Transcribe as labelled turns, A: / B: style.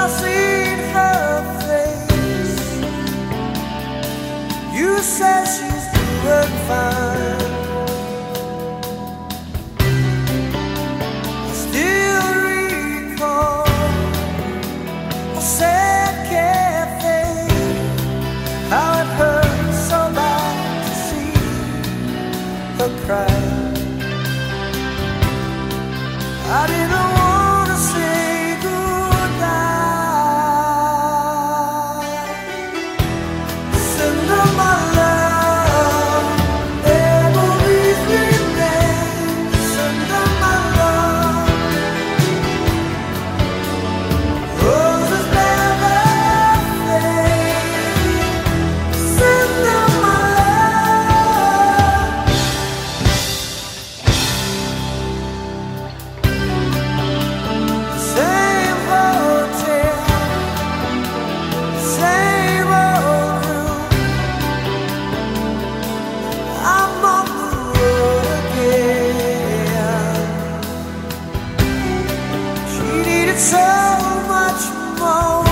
A: I seen her face, you said she's doing fine. so much more.